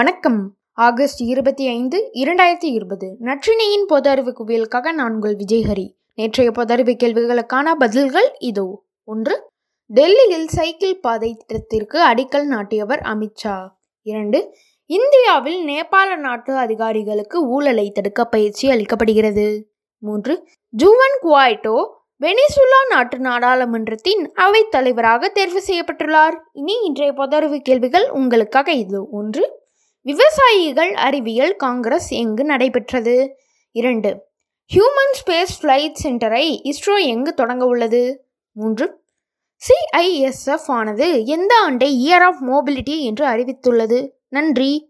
வணக்கம். ஆகஸ்ட் இருபத்தி ஐந்து இரண்டாயிரத்தி இருபது. நற்றினையின் பொது அறிவு குவியலுக்காக நான் உங்கள் விஜய்ஹரி. நேற்றைய பொது அறிவு கேள்விகளுக்கான பதில்கள் இதோ. ஒன்று டெல்லியில் சைக்கிள் பாதை திட்டத்திற்கு அடிக்கல் நாட்டியவர் அமித்ஷா இரண்டு இந்தியாவில் நேபாள நாட்டு அதிகாரிகளுக்கு ஊழலை தடுக்க பயிற்சி அளிக்கப்படுகிறது. மூன்று ஜூவன் குவாய்டோ வெனிசுலா நாட்டு நாடாளுமன்றத்தின் அவைத் தலைவராக தேர்வு செய்யப்பட்டுள்ளார். இனி இன்றைய பொதறிவு கேள்விகள் உங்களுக்காக இது. ஒன்று விவசாயிகள் அறிவியல் காங்கிரஸ் எங்கு நடைபெற்றது? இரண்டு ஹியூமன் ஸ்பேஸ் ஃப்ளைட் சென்டரை இஸ்ரோ எங்கு தொடங்க உள்ளது? மூன்று சிஐஎஸ்எஃப் ஆனது எந்த ஆண்டை இயர் ஆஃப் மோபிலிட்டி என்று அறிவித்துள்ளது? நன்றி.